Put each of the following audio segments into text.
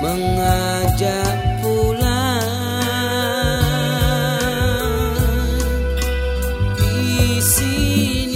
mengajak pulang di sini.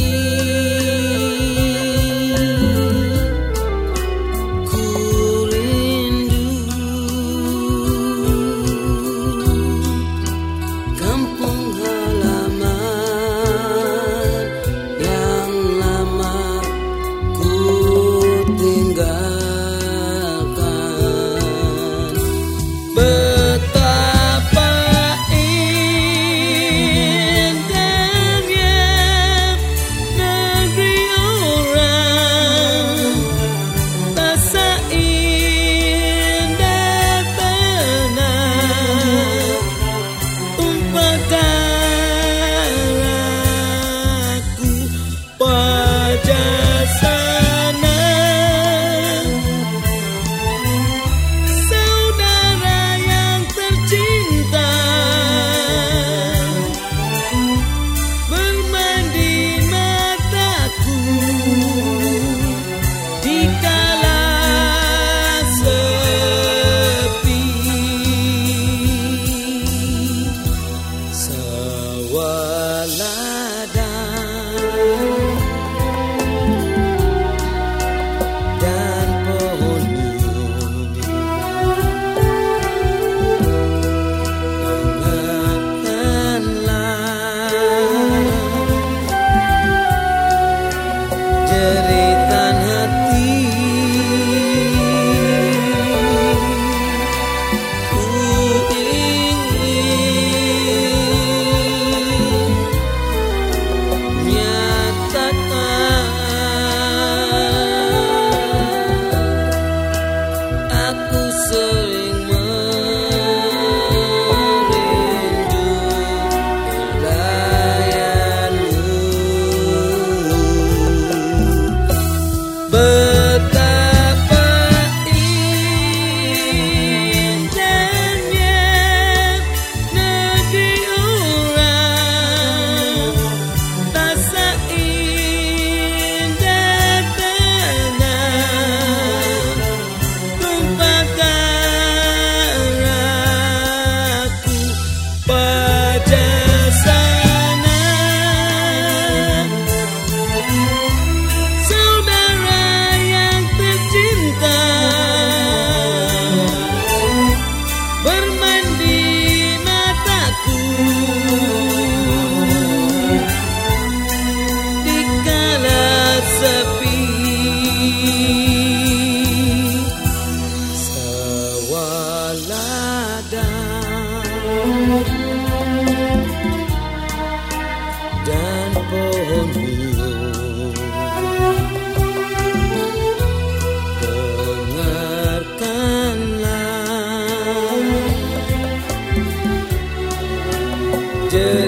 Yeah.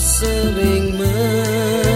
sering men